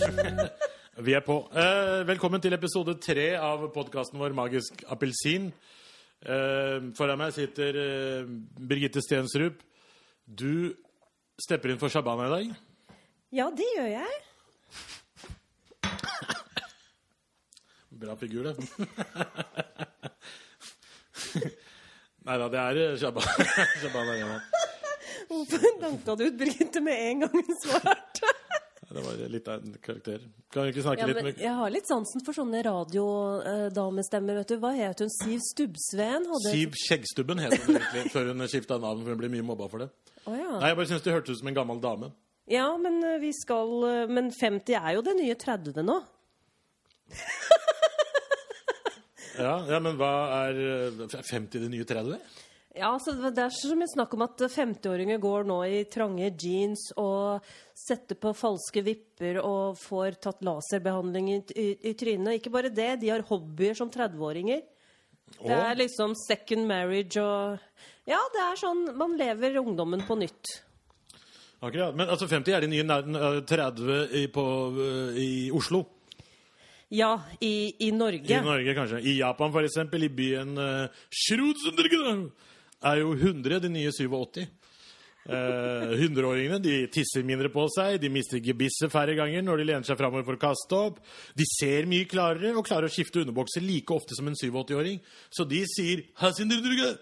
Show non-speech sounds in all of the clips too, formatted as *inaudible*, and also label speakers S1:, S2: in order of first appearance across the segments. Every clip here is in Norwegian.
S1: *laughs* Vi er på. Eh, velkommen til episode tre av podkasten vår Magisk appelsin. Eh, foran meg sitter eh, Birgitte Stensrup. Du stepper inn for Shabana i dag.
S2: Ja, det gjør jeg. *coughs*
S1: Bra figur, det. *laughs* Nei da, det er eh, Shabana. *laughs* Shabana.
S2: Hvorfor danka du ut Birgitte med en gang hun svarte?
S1: Litt av en karakter. Kan vi ikke snakke
S2: Ja,
S1: litt med
S2: jeg har litt sansen for sånne radiodamestemmer. vet du. Hva het hun? Siv Stubbsveen? Hadde...
S1: Siv Skjeggstubben het hun egentlig før hun skifta navn, for hun ble mye mobba for det.
S2: Oh, ja.
S1: Nei, jeg bare syns det hørtes ut som en gammel dame.
S2: ja, men eh, vi skal eh, Men 50 er jo det nye 30 nå.
S1: Ja, ja men hva er eh, 50 det nye 30?
S2: Ja, så Det er så mye snakk om at 50-åringer går nå i trange jeans og setter på falske vipper og får tatt laserbehandling i, i, i trynet. Ikke bare det, de har hobbyer som 30-åringer. Det er liksom second marriage og Ja, det er sånn Man lever ungdommen på nytt.
S1: Akkurat. Men altså 50 er de nye nær- eh, 30 i, på, eh, i Oslo.
S2: Ja, i, i Norge.
S1: I Norge, kanskje. I Japan, for eksempel, i byen uh, Shrudsundergudam, er jo 100 de nye 87. Eh, 100-åringene de tisser mindre på seg, de mister gebisset færre ganger når de lener seg framover for å kaste opp. De ser mye klarere og klarer å skifte underbokser like ofte som en 87-åring. Så de sier «Hasindurdurga.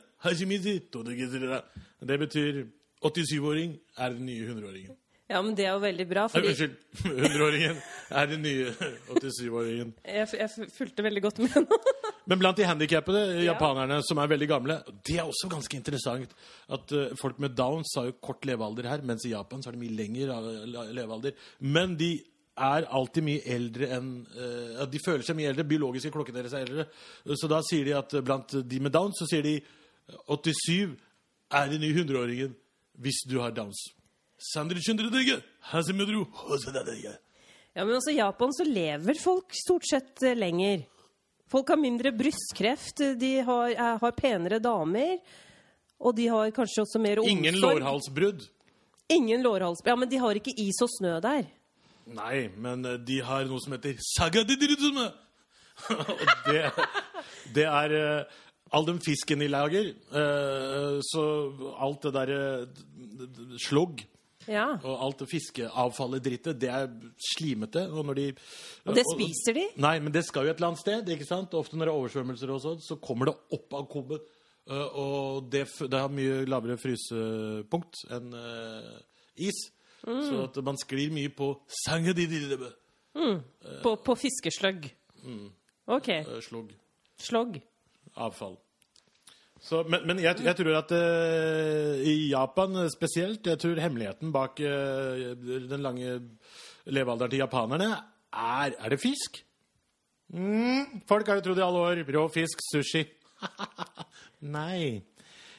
S1: Det betyr 87-åring er den nye 100-åringen.
S2: Ja, men det er jo veldig bra, fordi
S1: Unnskyld. 100-åringen er den nye 87-åringen.
S2: jeg, jeg fulgte veldig godt med nå. *laughs*
S1: Men blant de handikappede
S2: Ja.
S1: japanerne som er veldig gamle Det er også ganske interessant at uh, folk med downs har jo kort levealder her, mens i Japan så er det mye lengre eh, levealder. Men de er alltid mye eldre enn uh, De føler seg mye eldre. Biologiske klokken deres er eldre. Så da sier de at blant de med downs så sier de eh, 87 er den nye 100-åringen hvis du har downs.
S2: Ja, men altså, I Japan så lever folk stort sett eh, lenger. Folk har mindre brystkreft, de har, er, har penere damer, og de har kanskje også mer omsorg.
S1: Ingen lårhalsbrudd.
S2: Ingen lårhalsbrudd. Ja, men de har ikke is og snø der.
S1: Nei, men eh, de har noe som heter sagadidirudume. Og det, det er eh, all den fisken de lager. eh, Så alt det derre slogg
S2: Ja,
S1: og alt det fiskeavfallet, drittet, det er slimete. Og når de
S2: Og det spiser de?
S1: Nei, men det skal jo et eller annet sted. ikke sant? Ofte når det er oversvømmelser og sånn, så kommer det opp av kummen. Eh, Og det, det har mye lavere frysepunkt enn eh, is. Så at man sklir mye på sangadidididibe.
S2: På, på fiskesløgg. OK.
S1: Eh, slogg.
S2: Slogg.
S1: Avfall. Så, men men jeg, jeg tror at uh, i Japan spesielt Jeg tror hemmeligheten bak uh, den lange levealderen til japanerne er Er det fisk? Mm, folk har jo trodd i alle år rå fisk, sushi. *laughs* Nei.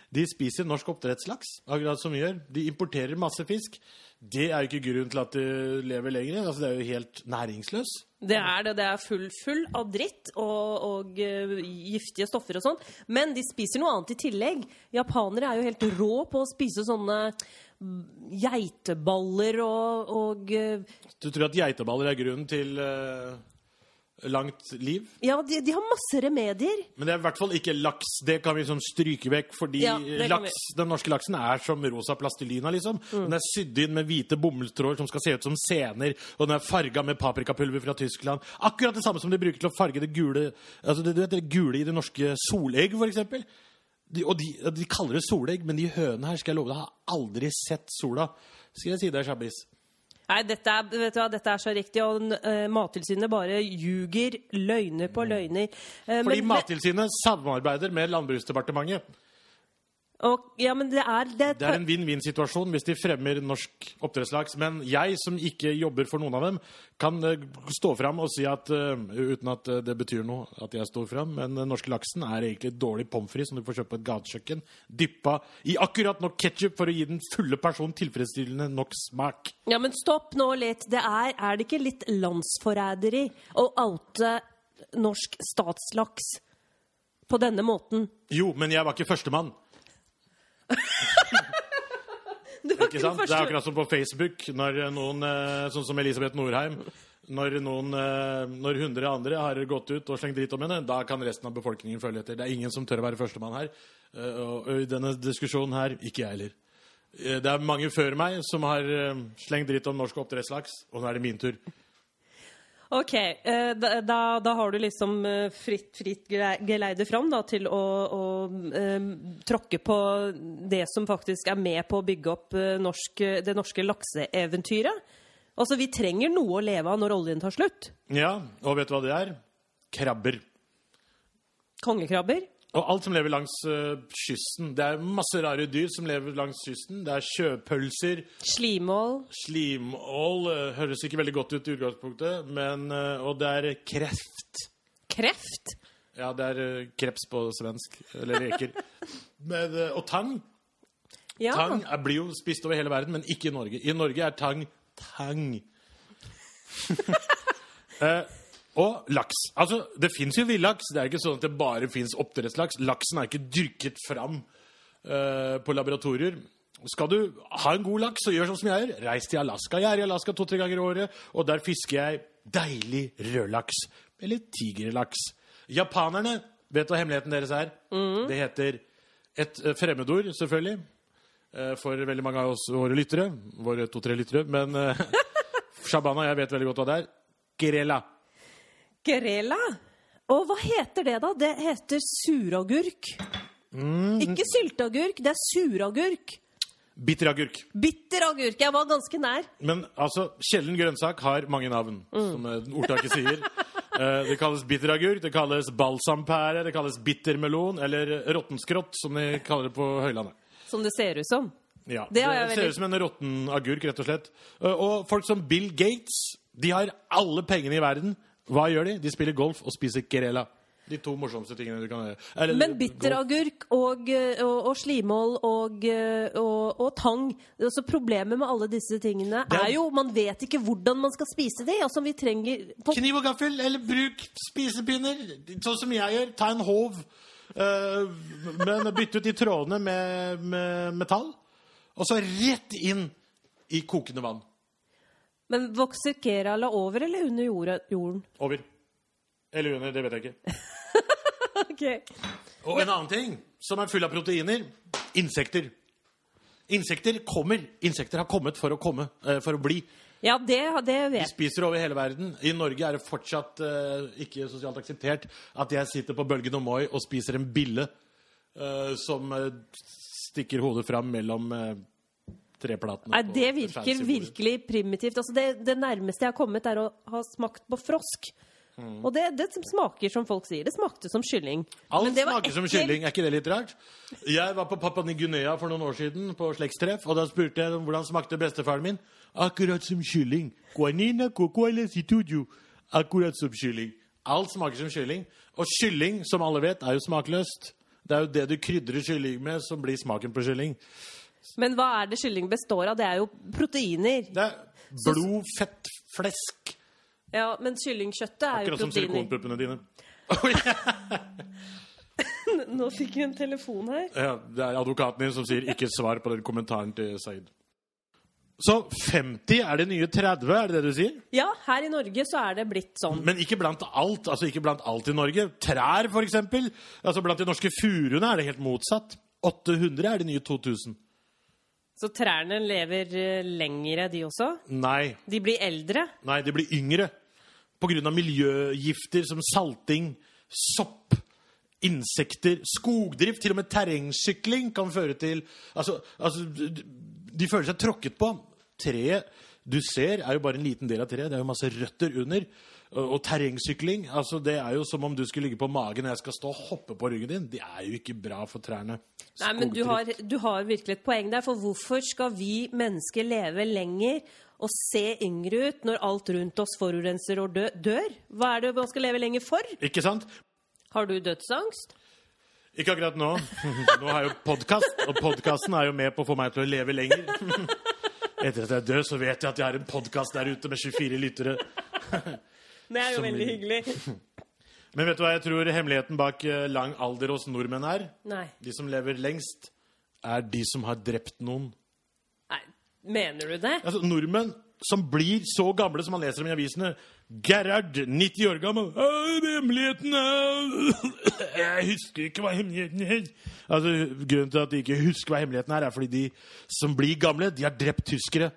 S1: De spiser norsk oppdrettslaks, akkurat som vi gjør. De importerer masse fisk. Det er jo ikke grunnen til at de lever lenger. Altså, det er jo helt næringsløs.
S2: Det er det. Det er full, full av dritt og, og uh, giftige stoffer og sånn. Men de spiser noe annet i tillegg. Japanere er jo helt rå på å spise sånne mm, geiteballer og, og uh...
S1: Du tror at geiteballer er grunnen til eh, langt liv?
S2: Ja, de, de har masse remedier.
S1: Men det er i hvert fall ikke laks. Det kan vi liksom stryke vekk. Fordi
S2: Ja,
S1: laks, den norske laksen er som rosa plastilina, liksom. Den er sydd inn med hvite bomullstråder som skal se ut som sener. Og den er farga med paprikapulver fra Tyskland. Akkurat det samme som de bruker til å farge det gule Altså, du vet det gule i det norske solegg, for eksempel. De, og de, de kaller det solegg, men de hønene her skal jeg love deg, har aldri sett sola. Skal jeg si deg, Sjabbis?
S2: Nei, dette er, vet du hva, dette er så riktig, og uh, Mattilsynet bare ljuger løgner på løgner. Uh,
S1: Fordi
S2: men-
S1: Mattilsynet samarbeider med Landbruksdepartementet.
S2: Og, ja, men det er, det,
S1: Det er en vinn-vinn-situasjon hvis de fremmer norsk oppdrettslaks. Men jeg som ikke jobber for noen av dem, kan eh, stå fram og si at uh, uten at eh, det betyr noe at jeg står fram, men den norske laksen er egentlig dårlig pommes frites som du får kjøpt på et gatekjøkken, dyppa i akkurat nok ketsjup for å gi den fulle personen tilfredsstillende nok smak.
S2: Ja, men stopp nå litt. Det er, er det ikke litt landsforræderi å oute norsk statslaks på denne måten?
S1: Jo, men jeg var ikke førstemann. *laughs*
S2: Du var
S1: Ikke sant? Det er akkurat som på Facebook, når noen, eh, sånn som Elisabeth Norheim når, noen, eh, når hundre andre har gått ut og slengt dritt om henne, da kan resten av befolkningen følge etter. Det er ingen som tør å være førstemann her. Eh, Og i denne diskusjonen her, ikke jeg heller. Eh, Det er mange før meg som har eh, slengt dritt om norsk oppdrettslaks, og nå er det min tur.
S2: Ok, eh, da, da, da har du liksom eh, fritt, fritt gele- geleide fram da, til å, å um, tråkke på det som faktisk er med på å bygge opp norsk, det norske lakseeventyret. Altså, vi trenger noe å leve av når oljen tar slutt.
S1: Ja, og vet du hva det er? Krabber.
S2: Kongekrabber.
S1: Og alt som lever langs uh, kysten. Det er masse rare dyr som lever langs kysten. Det er sjøpølser,
S2: Slimål.
S1: slimål uh, Høres ikke veldig godt ut i utgangspunktet, men uh, Og det er kreft.
S2: Kreft.
S1: Ja, det er kreps på svensk. Eller reker. Men, og tang.
S2: Ja.
S1: Tang er, blir jo spist over hele verden, men ikke i Norge. I Norge er tang tang. *laughs* og laks. Altså, det fins jo villaks. Det er ikke sånn at det bare fins oppdrettslaks. Laksen er ikke dyrket fram uh, på laboratorier. Skal du ha en god laks, så gjør sånn som jeg gjør. Reis til Alaska. Jeg er i Alaska to-tre ganger i året, og der fisker jeg deilig rødlaks. Eller tigerlaks. Japanerne vet hva hemmeligheten deres er. Det heter et eh, fremmedord, selvfølgelig, eh, for veldig mange av oss våre lyttere. Våre to-tre lyttere. Men *laughs* Shabana jeg vet veldig godt hva det er. Grella.
S2: Grela. Og hva heter det, da? Det heter suragurk. Ikke sylteagurk, det er suragurk.
S1: Bitteragurk.
S2: Bitteragurk. Jeg var ganske nær.
S1: Men altså, sjelden grønnsak har mange navn, som eh, ordtaket sier. *laughs* Eh, det kalles bitteragurk, det kalles balsampære, det kalles bittermelon, eller råttenskrott, som de kaller det på Høylandet.
S2: Som det ser ut som.
S1: Ja,
S2: Det
S1: det,
S2: har
S1: ser
S2: veldig-
S1: ut som en råtten agurk, rett og slett. Eh, Og folk som Bill Gates, de har alle pengene i verden. Hva gjør de? De spiller golf og spiser Kerela. De to morsomste tingene du kan gjøre. Eller,
S2: Men bitteragurk og, eh, og, og slimål og, eh, og, og tang altså Problemet med alle disse tingene
S1: er-
S2: er jo man vet ikke hvordan man skal spise de. Altså, vi trenger
S1: Kniv og gaffel, eller bruk spisepinner, sånn som jeg gjør. Ta en håv, eh, men bytte ut de trådene med, med metall. Og så rett inn i kokende vann.
S2: Men vokser Kerala over eller under jorden?
S1: Over. Eller under, det vet jeg ikke. *laughs*
S2: Ok.
S1: Og en annen ting som er full av proteiner insekter. Insekter kommer. Insekter har kommet for å komme, eh, for å bli.
S2: Ja, det, det vet jeg.
S1: spiser over hele verden. I Norge er det fortsatt uh, ikke sosialt akseptert at jeg sitter på Bølgen og Moi og spiser en bille uh, som uh, stikker hodet fram mellom treplatene.
S2: Nei, det virker virkelig primitivt. Altså, det, det nærmeste jeg har kommet, er å ha smakt på frosk.
S1: Mm.
S2: Og det, det smaker som folk sier. Det smakte som kylling.
S1: Alt
S2: Men det var
S1: smaker som kylling. Er ikke det litt rart? Jeg var på Papua Ny-Guinea for noen år siden på slektstreff, og da spurte jeg om hvordan smakte bestefaren min. Akkurat som kylling. Akkurat som kylling. Alt smaker som kylling. Og kylling, som alle vet, er jo smakløst. Det er jo det du krydrer kylling med, som blir smaken på kylling.
S2: Men hva er det kylling består av? Det er jo proteiner.
S1: Det er blod, fett, flesk.
S2: Ja, Men kyllingkjøttet er jo proteiner.
S1: Akkurat som silikonpuppene dine. *laughs*
S2: Nå fikk vi en telefon her.
S1: Ja, det er advokaten din som sier 'ikke svar på den kommentaren til Said'. Så 50 er det nye 30, er det det du sier?
S2: Ja, her i Norge så er det blitt sånn.
S1: Men ikke blant alt. altså ikke blant alt i Norge. Trær, eksempel. Altså Blant de norske furuene er det helt motsatt. 800 er de nye 2000.
S2: Så trærne lever eh, lengre, de også?
S1: Nei,
S2: De blir eldre?
S1: nei, de blir yngre. Pga. miljøgifter som salting, sopp, insekter, skogdrift. Til og med terrengsykling kan føre til Altså, altså de føler seg tråkket på. Treet du ser, er jo bare en liten del av treet. Det er jo masse røtter under. Og, terrengsykling altså det er jo som om du skulle ligge på magen og jeg skal stå og hoppe på ryggen din. Det er jo ikke bra for trærne.
S2: Nei, men du har, du har virkelig et poeng der. For hvorfor skal vi mennesker leve lenger og se yngre ut når alt rundt oss forurenser og dø, dør? Hva er det man skal leve lenger for?
S1: Ikke sant?
S2: Har du dødsangst?
S1: Ikke akkurat nå. Nå har jeg jo podkast, og podkasten er jo med på å få meg til å leve lenger. Etter at jeg er død, så vet jeg at jeg har en podkast der ute med 24 lyttere.
S2: Det er jo veldig hyggelig. *laughs*
S1: Men vet du hva jeg tror hemmeligheten bak eh, lang alder hos nordmenn er?
S2: Nei.
S1: De som lever lengst, er de som har drept noen.
S2: Nei, Mener du det?
S1: Altså, nordmenn som blir så gamle som man leser om i avisene. Gerhard, 90 år gammel. Hemmeligheten er *coughs* Jeg husker ikke hva hemmeligheten er. Altså, grunnen til at de ikke husker hva hemmeligheten er, er fordi de som blir gamle, de har drept tyskere.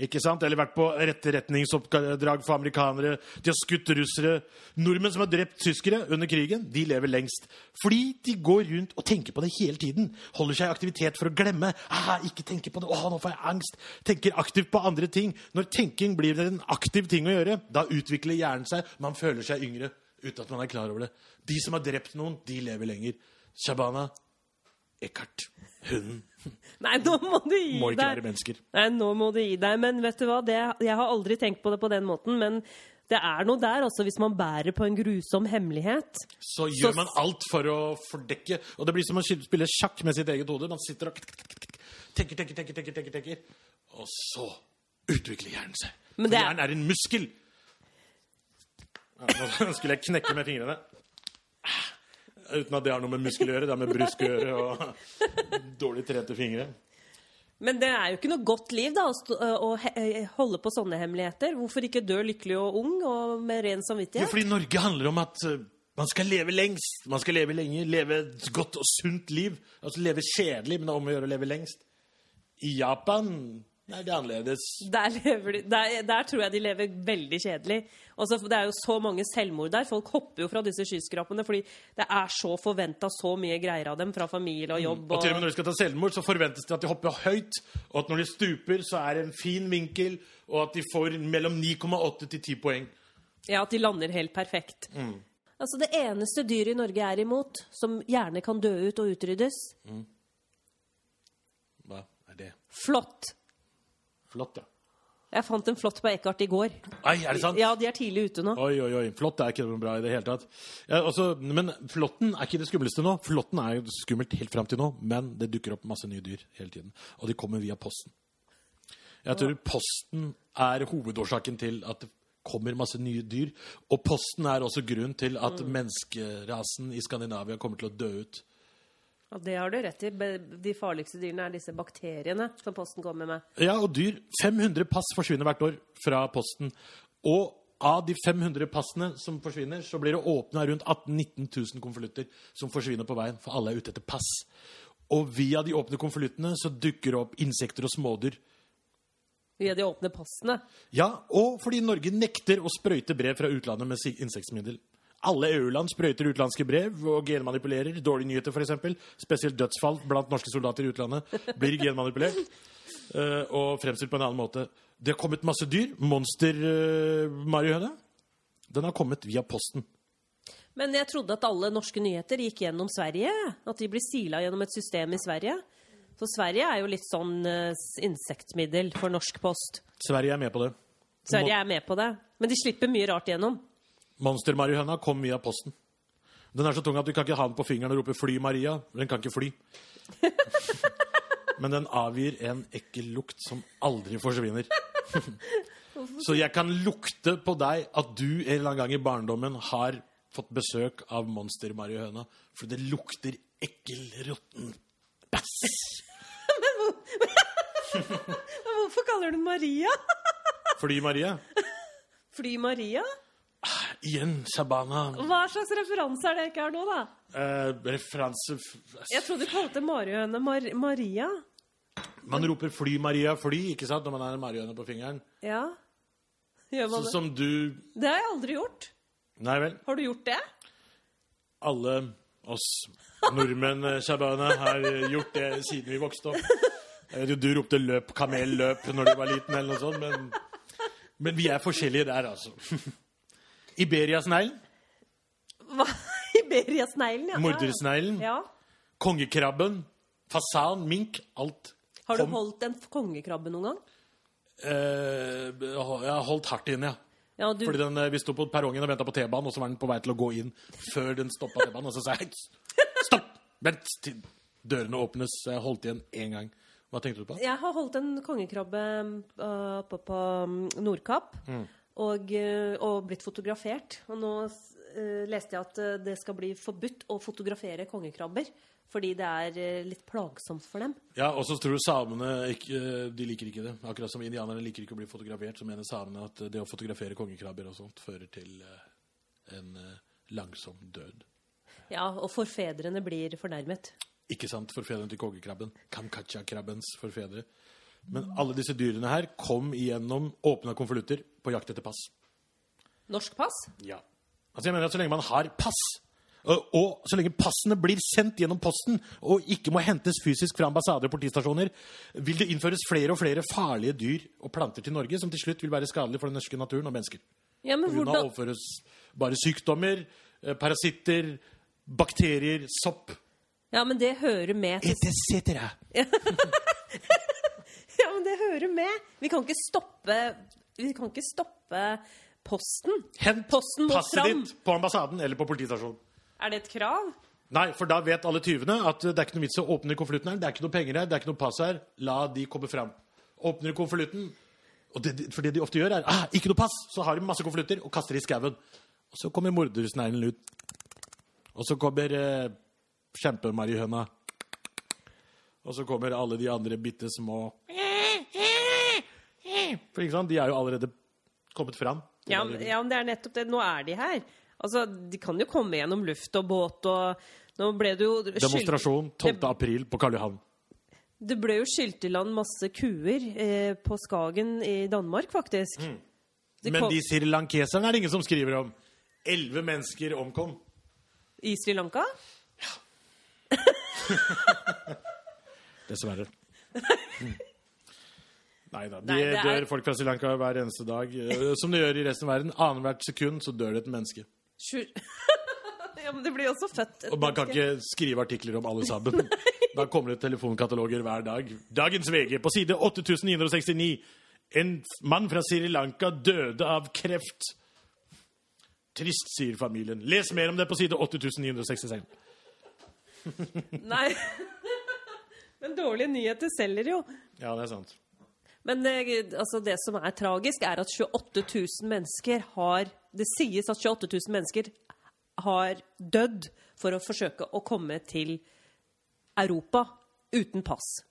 S1: Ikke sant? Eller vært på retterretningsoppdrag for amerikanere. De har skutt russere. Nordmenn som har drept tyskere under krigen, de lever lengst. Fordi de går rundt og tenker på det hele tiden. Holder seg i aktivitet for å glemme. Ah, ikke tenke på det. Åh, nå får jeg angst. Tenker aktivt på andre ting. Når tenking blir en aktiv ting å gjøre, da utvikler hjernen seg. Man føler seg yngre uten at man er klar over det. De som har drept noen, de lever lenger. Shabana, Eckhart, hunden, *laughs*
S2: Nei, nå må du gi
S1: må ikke være
S2: deg.
S1: mennesker.
S2: Nei, nå må du gi deg. Men vet du hva, det, jeg har aldri tenkt på det på den måten. Men det er noe der, altså, hvis man bærer på en grusom hemmelighet.
S1: så gjør man alt for å fordekke. Og det blir som å spille sjakk med sitt eget hode. Man sitter og tenker, tenker, tenker, tenker, tenker, tenker. Og så utvikler hjernen seg.
S2: Men
S1: For
S2: det er-
S1: hjernen er en muskel. Ja, nå *laughs* skulle jeg knekke med fingrene. Uten at det har noe med muskel å gjøre. Det er med brusk å gjøre og *laughs* dårlig trente fingre.
S2: Men det er jo ikke noe godt liv da, å, eh, holde på sånne hemmeligheter. Hvorfor ikke dø lykkelig og ung og med ren samvittighet?
S1: Jo, fordi Norge handler om at eh, man skal leve lengst. Man skal leve lenge, leve et godt og sunt liv. Altså leve kjedelig, men det er om å gjøre å leve lengst. I Japan Nei, det er annerledes.
S2: Der, lever de, der, der tror jeg de lever veldig kjedelig. Også, det er jo så mange selvmord der. Folk hopper jo fra disse skyskrapene fordi det er så forventa så mye greier av dem fra familie og jobb.
S1: Mm. Og til og med når de skal ta selvmord, så forventes det at de hopper høyt, og at når de stuper, så er det en fin vinkel, og at de får mellom 9,8 til 10 poeng.
S2: Ja, At de lander helt perfekt. Altså Det eneste dyret i Norge er imot, som gjerne kan dø ut og utryddes
S1: Hva er det?
S2: flått.
S1: Flott, ja.
S2: Jeg fant en flott på Eckart i går.
S1: Oi, er det sant?
S2: Ja, de er tidlig ute nå.
S1: Oi, oi, oi. Flått er ikke noe bra i det hele tatt. Ja, også, men flåtten er ikke det skumleste nå. Flåtten er jo skummelt helt fram til nå, men det dukker opp masse nye dyr hele tiden. Og de kommer via posten. Jeg tror posten er hovedårsaken til at det kommer masse nye dyr. Og posten er også grunn til at menneskerasen i Skandinavia kommer til å dø ut.
S2: Ja, Det har du rett i. De farligste dyrene er disse bakteriene som Posten kommer med.
S1: Ja, og dyr. 500 pass forsvinner hvert år fra posten. Og av de 500 passene som forsvinner, så blir det åpna rundt 18 000-19 000 konvolutter som forsvinner på veien, for alle er ute etter pass. Og via de åpne konvoluttene så dukker det opp insekter og smådyr.
S2: Via de åpne passene.
S1: Ja, og fordi Norge nekter å sprøyte brev fra utlandet med insektmiddel. Alle EU-land sprøyter utenlandske brev og genmanipulerer. Dårlige nyheter, f.eks. Spesielt dødsfall blant norske soldater i utlandet blir genmanipulert uh, og fremstilt på en annen måte. Det har kommet masse dyr. Monster-marihøne. Den har kommet via posten.
S2: Men jeg trodde at alle norske nyheter gikk gjennom Sverige. At de blir sila gjennom et system i Sverige. Så Sverige er jo litt sånn eh, insektmiddel for norsk post.
S1: Sverige er med på det.
S2: Sverige er med på det. Men de slipper mye rart gjennom.
S1: Monster-marihøna kom via posten. Den er så tung at du kan ikke ha den på fingeren og rope 'fly, Maria'. Den kan ikke fly. *laughs* Men den avgir en ekkel lukt som aldri forsvinner. *laughs* Så jeg kan lukte på deg at du en eller annen gang i barndommen har fått besøk av monster-marihøna. For det lukter ekkel, råtten bæsj. *laughs*
S2: Men hvorfor kaller du den Maria?
S1: Fly, Maria.
S2: Fly Maria?
S1: Igjen, Shabana.
S2: Hva slags referanse er det ikke her nå, da?
S1: Eh, referanse
S2: Jeg trodde du kalte marihøne Mar Maria.
S1: Man roper 'fly, Maria, fly' ikke sant, når man har en marihøne på fingeren.
S2: Ja. Gjør man
S1: Så
S2: det?
S1: som du
S2: Det har jeg aldri gjort.
S1: Nei vel.
S2: Har du gjort det?
S1: alle oss nordmenn eh, Shabana, har gjort det siden vi vokste opp. Jeg vet jo, Du ropte 'løp, kamel, løp' når du var liten, eller noe sånt, men, men vi er forskjellige der, altså. Iberiasneglen,
S2: Hva? *laughs* Iberiasneglen, ja.
S1: mordersneglen,
S2: Ja.
S1: kongekrabben, fasan, mink, alt.
S2: Har du
S1: kom.
S2: holdt en kongekrabbe noen gang?
S1: Eh, jeg har holdt hardt inn, ja.
S2: Ja, du...
S1: Fordi den, eh, Vi sto på perrongen og venta på T-banen, og så var den på vei til å gå inn før den stoppa T-banen. Og så sa jeg stopp! Vent til dørene åpnes. Jeg holdt igjen én gang. Hva tenkte du på?
S2: Jeg har holdt en kongekrabbe uh, oppe på Nordkapp. Nordkapp. Og, uh, og blitt fotografert. Og nå eh, leste jeg at eh, det skal bli forbudt å fotografere kongekrabber. Fordi det er eh, litt plagsomt for dem.
S1: Ja, og så tror du samene ikke, de liker ikke det. Akkurat som indianerne liker ikke å bli fotografert, så mener samene at det å fotografere kongekrabber og sånt fører til eh, en eh, langsom død.
S2: Ja, og forfedrene blir fornærmet.
S1: Ikke sant? Forfedrene til kongekrabben. Kamkacha-krabbens forfedre. Men alle disse dyrene her kom igjennom åpna konvolutter på jakt etter pass.
S2: Norsk pass?
S1: Ja. Altså jeg mener at Så lenge man har pass, og, og så lenge passene blir sendt gjennom posten og ikke må hentes fysisk fra ambassader og politistasjoner, vil det innføres flere og flere farlige dyr og planter til Norge som til slutt vil være skadelige for den norske naturen og mennesker.
S2: Ja, men
S1: Pga.
S2: hvordan
S1: overføres bare sykdommer, eh, parasitter, bakterier, sopp
S2: Ja, men det hører med til
S1: etc. *laughs*
S2: Det hører med. Vi kan ikke stoppe Vi kan ikke stoppe posten.
S1: Hent
S2: Posten må
S1: passet
S2: fram.
S1: ditt på ambassaden eller på politistasjonen.
S2: Er det et krav?
S1: Nei, for da vet alle tyvene at det er ikke noe vits å åpne konvolutten her. Det er ikke noe penger her, det er ikke noe pass her. La de komme fram. Åpner det, de- For det de ofte gjør, er ah, ikke noe pass. Så har de masse konvolutter og kaster i skauen. Og så kommer mordersneglen ut. Og så kommer eh, kjempemarihøna. Og så kommer alle de andre bitte små For ikke sant, de er jo allerede kommet fram.
S2: Ja, ja, men det er nettopp det. Nå er de her. Altså, De kan jo komme gjennom luft og båt og Nå ble det jo
S1: Demonstrasjon 12.
S2: Det,
S1: april på Karl Johan.
S2: det ble jo skylt i land masse kuer eh, på Skagen i Danmark, faktisk.
S1: Mm.
S2: Kom...
S1: Men de srilankeserne er det ingen som skriver om. Elleve mennesker omkom.
S2: I Sri Lanka? Ja. *laughs*
S1: Dessverre. Mm. *laughs* Nei da. De
S2: Nei, det er-
S1: dør folk fra Sri Lanka hver eneste dag. eh, Som det gjør i resten av verden. Annethvert sekund så dør det et menneske.
S2: Sure. *laughs* ja, men det blir også født et
S1: Og man kan ikke skrive artikler om alle sammen. *laughs* Da kommer det telefonkataloger hver dag. Dagens VG på side 8969. En mann fra Sri Lanka døde av kreft. Trist, sier familien. Les mer om det på side 8966.
S2: Nei. *laughs* Men dårlige nyheter selger jo.
S1: Ja, det er sant.
S2: Men eh, altså, det som er tragisk, er at 28 000 mennesker har Det sies at 28 000 mennesker har dødd for å forsøke å komme til Europa uten pass.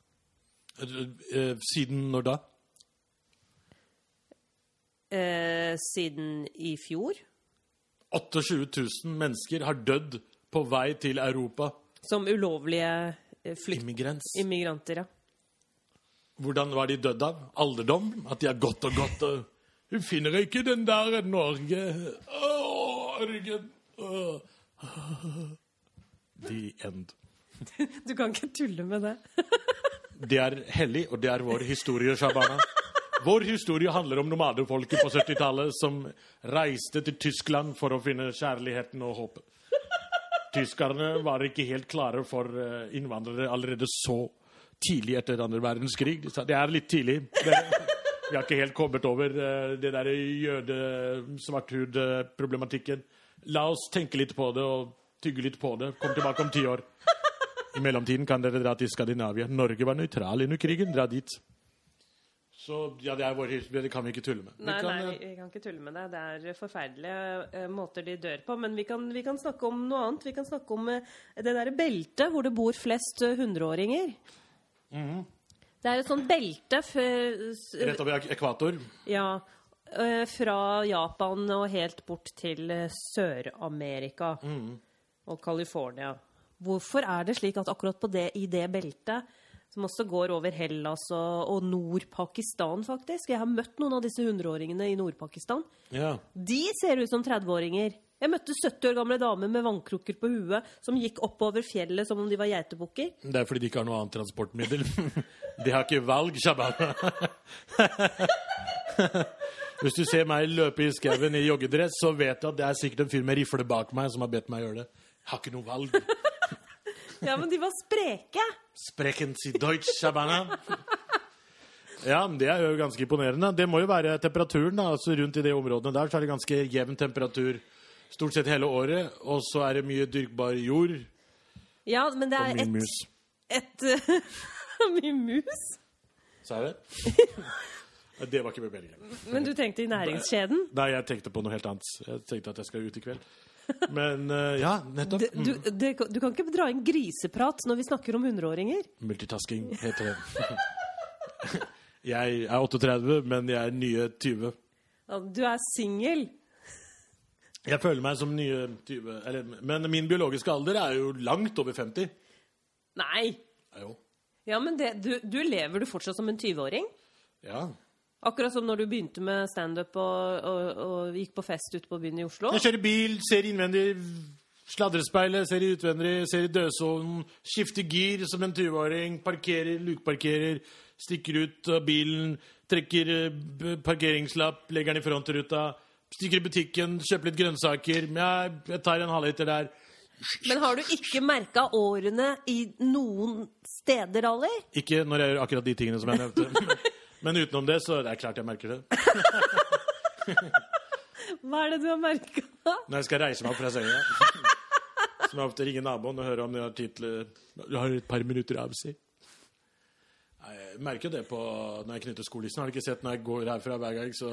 S1: Eh, Siden når da?
S2: Eh, siden i fjor.
S1: 28 000 mennesker har dødd på vei til Europa.
S2: Som ulovlige eh, flykt...
S1: Immigrants.
S2: Immigranter, ja.
S1: Hvordan var de dødd av? Alderdom? At de har gått og gått og Hun finner ikke den der Norge Åh, ryggen Åh. The end. *laughs*
S2: Du kan ikke tulle med det. *laughs*
S1: Det er hellig, og det er vår historie, Shabana. Vår historie handler om nomadefolket på 70-tallet som reiste til Tyskland for å finne kjærligheten og håpet. Tyskerne var ikke helt klare for eh, innvandrere allerede så tidlig etter andre verdenskrig. De sa det er litt tidlig. Vi har ikke helt kommet over uh, det der jøde-svarthud-problematikken. La oss tenke litt på det og tygge litt på det. Kom tilbake om ti år. I mellomtiden kan dere dra til Skandinavia. Norge var nøytral under krigen. Dra dit. Så ja, det er vår. Det kan vi ikke tulle med. Vi
S2: Nei,
S1: kan,
S2: nei,
S1: eh,
S2: vi, vi kan ikke tulle med det. Det er forferdelige eh, måter de dør på. Men vi kan, vi kan snakke om noe annet. Vi kan snakke om det derre beltet hvor det bor flest hundreåringer.
S1: Mhm.
S2: Det er et sånt belte
S1: Rett over ek- ekvator.
S2: ja, eh, fra Japan og helt bort til eh, Sør-Amerika
S1: mm.
S2: og California. Hvorfor er det slik at akkurat på det, i det beltet, som også går over Hellas og, og Nord-Pakistan, faktisk Jeg har møtt noen av disse hundreåringene i Nord-Pakistan.
S1: Ja.
S2: De ser ut som 30-åringer. Jeg møtte 70 år gamle damer med vannkrukker på huet som gikk oppover fjellet som om de var geitebukker.
S1: Det er fordi de ikke har noe annet transportmiddel. *laughs* De har ikke valg, Shabana. *laughs* Hvis du ser meg løpe i skauen i joggedress, så vet du at det er sikkert en fyr med rifle bak meg som har bedt meg gjøre det. Jeg har ikke noe valg. *laughs*
S2: Ja, men de var spreke!
S1: Spreken si Deutsch, Shabana. Ja, men det er jo ganske imponerende. Det må jo være temperaturen da, altså rundt i de områdene der, så er det ganske jevn temperatur stort sett hele året, og så er det mye dyrkbar jord
S2: Ja, men det
S1: og
S2: er
S1: mye
S2: et,
S1: mus.
S2: et *laughs* Mye mus?
S1: Sa jeg det? *laughs* Det var ikke meningen.
S2: Men du tenkte i næringskjeden?
S1: Nei, jeg tenkte på noe helt annet. Jeg tenkte at jeg skal ut i kveld. Men uh, ja, nettopp.
S2: Mm. du, du, du kan ikke dra inn griseprat når vi snakker om hundreåringer.
S1: Multitasking heter det. *laughs* jeg er 38, men jeg er nye 20.
S2: Du er singel.
S1: Jeg føler meg som nye 20. Eller, men min biologiske alder er jo langt over 50.
S2: Nei.
S1: Ja, jo.
S2: Ja, men det, du, du lever du fortsatt som en 20-åring?
S1: Ja.
S2: Akkurat som når du begynte med standup og, og, og gikk på fest ute på byen i Oslo?
S1: Jeg kjører bil, ser innvendig sladrespeilet, ser utvendig, ser i dødsonen, skifter gir som en 20-åring, parkerer, lukeparkerer, stikker ut av bilen, trekker eh, parkeringslapp, legger den i frontruta, stikker i butikken, kjøper litt grønnsaker, Jeg, jeg tar en halvliter der.
S2: Men har du ikke merka årene i noen steder, Ali?
S1: Ikke når jeg gjør akkurat de tingene som jeg nevnte. *laughs* Men utenom det, så er det klart jeg merker det. *laughs*
S2: Hva er det du har merka?
S1: Når jeg skal reise meg opp fra senga. *laughs* Så må jeg ofte ringe naboen og høre om de har tid til Du har et par minutter av si. Jeg merker det på når jeg knytter skolissen. Har du ikke sett når jeg går herfra hver gang, så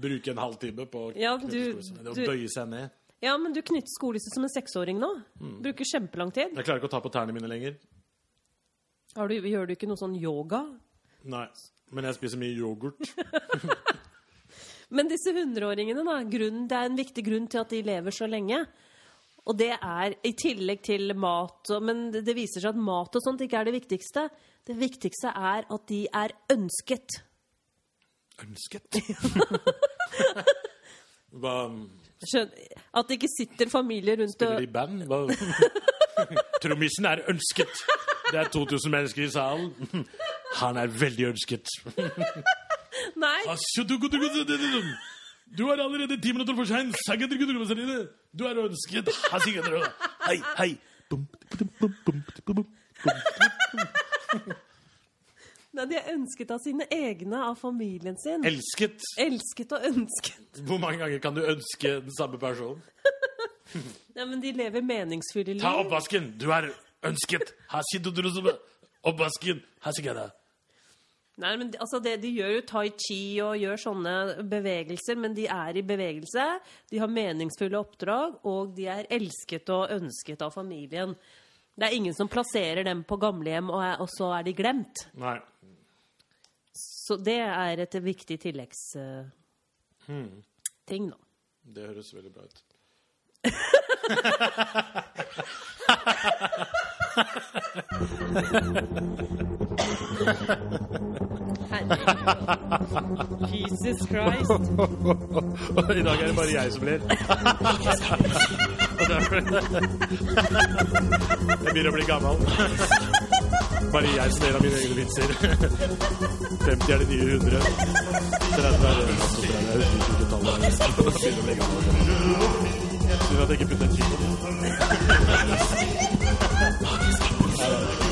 S1: bruker jeg en halvtime på å
S2: Ja,
S1: knytte Det å bøye seg ned.
S2: Ja, men du knytter skolisse som en seksåring nå. Bruker kjempelang tid.
S1: Jeg klarer ikke å ta på tærne mine lenger.
S2: Har du, gjør du ikke noe sånn yoga?
S1: Nei. Men jeg spiser mye yoghurt. *laughs*
S2: Men disse hundreåringene, da. Grunnen, det er en viktig grunn til at de lever så lenge. Og det er i tillegg til mat og, Men det det viser seg at mat og sånt ikke er det viktigste. Det viktigste er at de er ønsket.
S1: Ønsket. *laughs* Hva
S2: Skjønner, at det ikke sitter familier rundt
S1: Spiller
S2: og
S1: i band? Hva? *laughs* Trommisen er ønsket. Det er 2000 mennesker i salen. Han er veldig ønsket.
S2: Nei!
S1: Du er allerede ti minutter for sein. Du er ønsket. Hei, hei.
S2: Nei, De er ønsket av sine egne, av familien sin.
S1: Elsket.
S2: Elsket og ønsket.
S1: Hvor mange ganger kan du ønske den samme personen? *laughs*
S2: Nei, men de lever meningsfulle liv.
S1: Ta oppvasken. Du er ønsket. Oppvasken.
S2: Nei, men altså det, De gjør jo tai chi og gjør sånne bevegelser, men de er i bevegelse. De har meningsfulle oppdrag, og de er elsket og ønsket av familien. Det er ingen som plasserer dem på gamlehjem, og, er, og så er de glemt.
S1: Nei.
S2: Så det er et viktig tilleggsting, da.
S1: Det høres veldig bra ut.
S2: Herregud. Jesus Christ. *laughs*
S1: I dag er det bare jeg som ler. *laughs* *laughs* Jeg begynner å bli gammel. Bare jeg som ler av mine egne vitser. *laughs* 50 er det nye 100. 30 er det ikke tallet. Jeg begynner å bli gammel. Synd at jeg ikke puttet en chip *laughs* på.